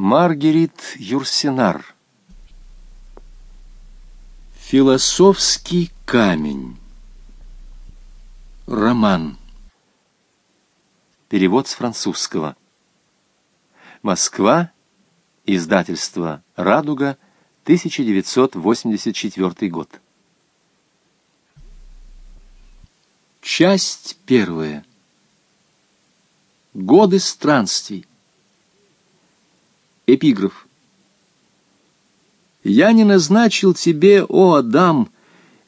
Маргарит Юрсенар. Философский камень. Роман. Перевод с французского. Москва. Издательство «Радуга», 1984 год. Часть первая. Годы странствий Эпиграф. «Я не назначил тебе, о Адам,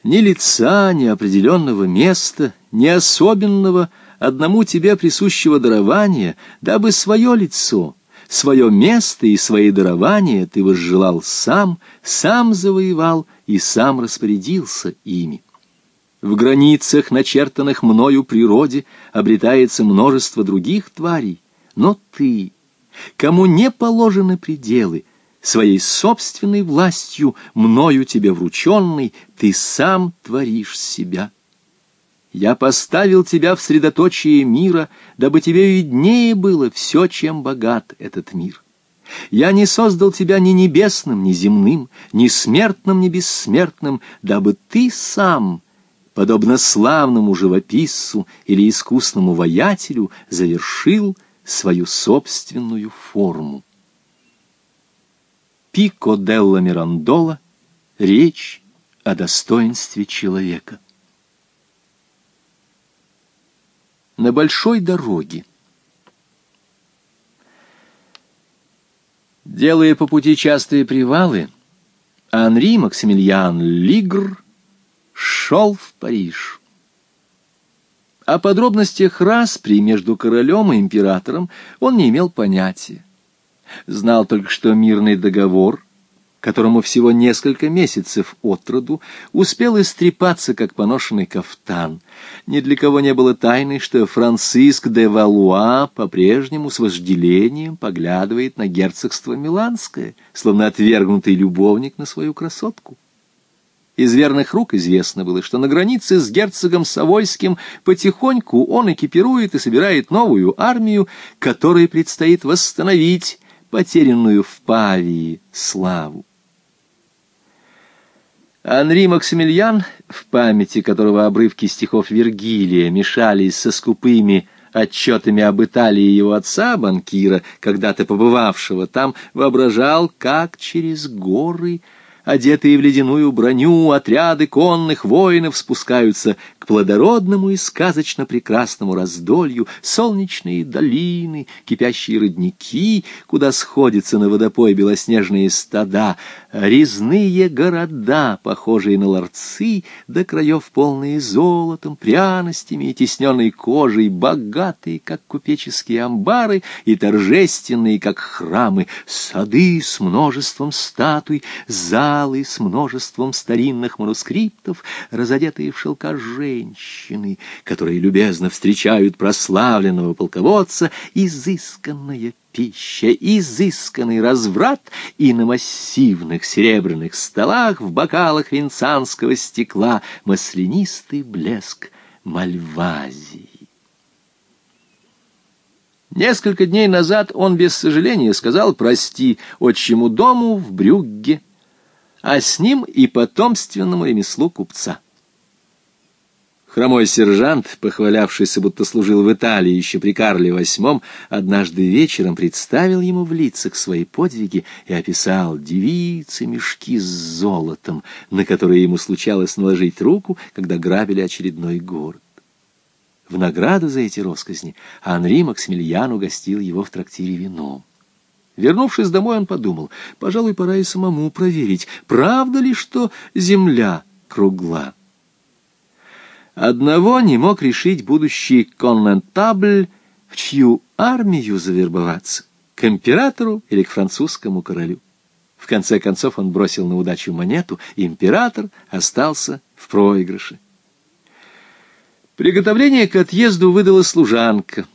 ни лица, ни определенного места, ни особенного, одному тебе присущего дарования, дабы свое лицо, свое место и свои дарования ты возжелал сам, сам завоевал и сам распорядился ими. В границах, начертанных мною природе, обретается множество других тварей, но ты — кому не положены пределы, своей собственной властью, мною тебе врученный, ты сам творишь себя. Я поставил тебя в средоточие мира, дабы тебе виднее было все, чем богат этот мир. Я не создал тебя ни небесным, ни земным, ни смертным, ни бессмертным, дабы ты сам, подобно славному живописцу или искусному воятелю, завершил свою собственную форму. Пико Делла Мирандола речь о достоинстве человека. На большой дороге. Делая по пути частые привалы, Анри Максимилиан Лигр шел в Париж. О подробностях распри между королем и императором он не имел понятия. Знал только, что мирный договор, которому всего несколько месяцев от роду, успел истрепаться, как поношенный кафтан. Ни для кого не было тайны, что Франциск де Валуа по-прежнему с вожделением поглядывает на герцогство Миланское, словно отвергнутый любовник на свою красотку. Из верных рук известно было, что на границе с герцогом Савойским потихоньку он экипирует и собирает новую армию, которой предстоит восстановить потерянную в Павии славу. Анри Максимилиан, в памяти которого обрывки стихов Вергилия мешались со скупыми отчетами об Италии его отца, банкира, когда-то побывавшего там, воображал, как через горы – одетые в ледяную броню, отряды конных воинов спускаются к плодородному и сказочно прекрасному раздолью, солнечные долины, кипящие родники, куда сходятся на водопой белоснежные стада, резные города, похожие на ларцы, до краев полные золотом, пряностями и тесненной кожей, богатые, как купеческие амбары, и торжественные, как храмы, сады с множеством статуй, залы с множеством старинных манускриптов, разодетые в шелка женщины, которые любезно встречают прославленного полководца, изысканная пища, изысканный разврат и на массивных серебряных столах в бокалах венцанского стекла маслянистый блеск мальвазии. Несколько дней назад он без сожаления сказал «прости» отчему дому в Брюгге, а с ним и потомственному ремеслу купца. Хромой сержант, похвалявшийся, будто служил в Италии еще при Карле VIII, однажды вечером представил ему в лицах свои подвиги и описал девицы мешки с золотом, на которые ему случалось наложить руку, когда грабили очередной город. В награду за эти росказни Анри Максимилиан угостил его в трактире вином. Вернувшись домой, он подумал, пожалуй, пора и самому проверить, правда ли, что земля кругла. Одного не мог решить будущий коннентабль, в чью армию завербоваться, к императору или к французскому королю. В конце концов он бросил на удачу монету, и император остался в проигрыше. Приготовление к отъезду выдала служанка.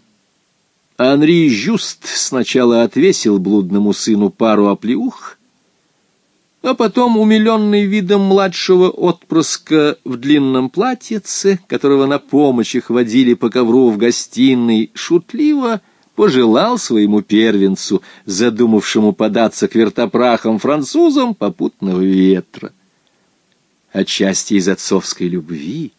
Анри Жюст сначала отвесил блудному сыну пару оплеух, а потом, умиленный видом младшего отпрыска в длинном платьице, которого на помощь их водили по ковру в гостиной, шутливо пожелал своему первенцу, задумавшему податься к вертопрахам французам, попутного ветра. Отчасти из отцовской любви,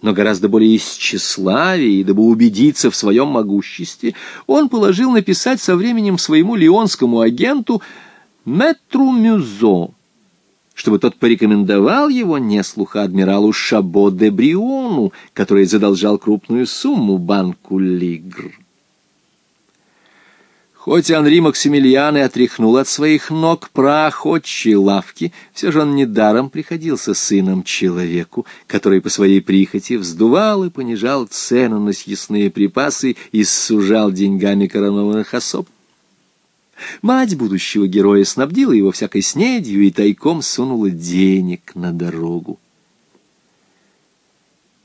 но гораздо более из тщеславия, и дабы убедиться в своем могуществе, он положил написать со временем своему лионскому агенту Метру Мюзо, чтобы тот порекомендовал его неслуха адмиралу Шабо де Бриону, который задолжал крупную сумму банку Лигр. Хоть Анри Максимилиан и отряхнул от своих ног прах отчей лавки, все же он недаром приходился сыном человеку, который по своей прихоти вздувал и понижал цену на съестные припасы и сужал деньгами коронованных особ. Мать будущего героя снабдила его всякой снедью и тайком сунула денег на дорогу.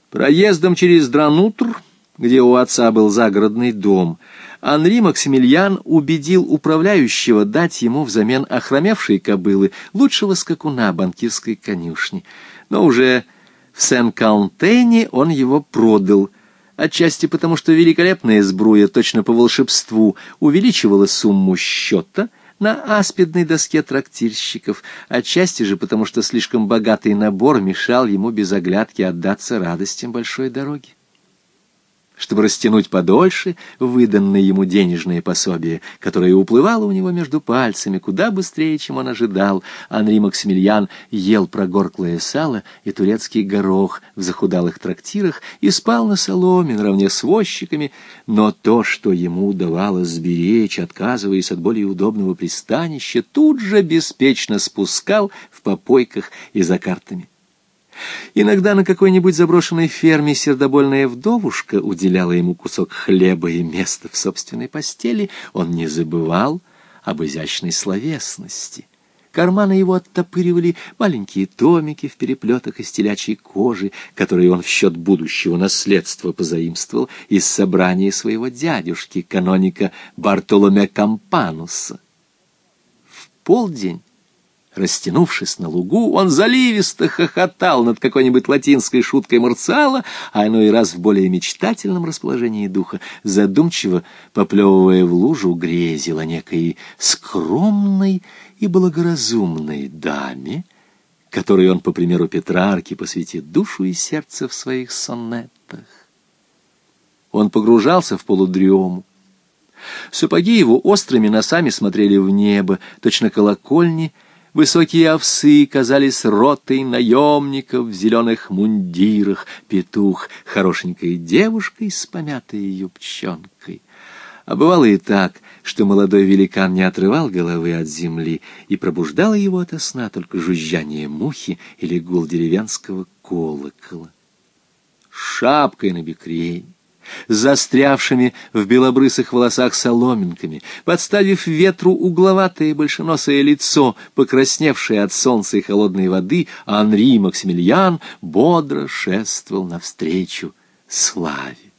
Проездом через Дранутр, где у отца был загородный дом, Анри Максимилиан убедил управляющего дать ему взамен охромевшей кобылы лучшего скакуна банкирской конюшни. Но уже в Сен-Каунтейне он его продал — отчасти потому, что великолепная сбруя точно по волшебству увеличивала сумму счета на аспидной доске трактирщиков, отчасти же потому, что слишком богатый набор мешал ему без оглядки отдаться радостям большой дороги чтобы растянуть подольше выданное ему денежное пособие, которое уплывало у него между пальцами куда быстрее, чем он ожидал. Анри Максимилиан ел прогорклое сало и турецкий горох в захудалых трактирах и спал на соломе наравне с возчиками, но то, что ему удавалось сберечь, отказываясь от более удобного пристанища, тут же беспечно спускал в попойках и за картами. Иногда на какой-нибудь заброшенной ферме сердобольная вдовушка уделяла ему кусок хлеба и место в собственной постели. Он не забывал об изящной словесности. Карманы его оттопыривали маленькие томики в переплетах из телячьей кожи, которые он в счет будущего наследства позаимствовал из собрания своего дядюшки, каноника Бартоломе Кампануса. В полдень Растянувшись на лугу, он заливисто хохотал над какой-нибудь латинской шуткой Марциала, а иной раз в более мечтательном расположении духа, задумчиво поплевывая в лужу, грезил о некой скромной и благоразумной даме, которой он, по примеру Петрарки, посвятит душу и сердце в своих сонетах. Он погружался в полудрему. Сапоги его острыми носами смотрели в небо, точно колокольни, Высокие овсы казались ротой наемников в зеленых мундирах, петух — хорошенькой девушкой с помятой юбчонкой. А бывало и так, что молодой великан не отрывал головы от земли, и пробуждало его ото сна только жужжание мухи или гул деревенского колокола. Шапкой на бекрень застрявшими в белобрысых волосах соломинками, подставив ветру угловатое большеносое лицо, покрасневшее от солнца и холодной воды, Анри Максимилиан бодро шествовал навстречу славе.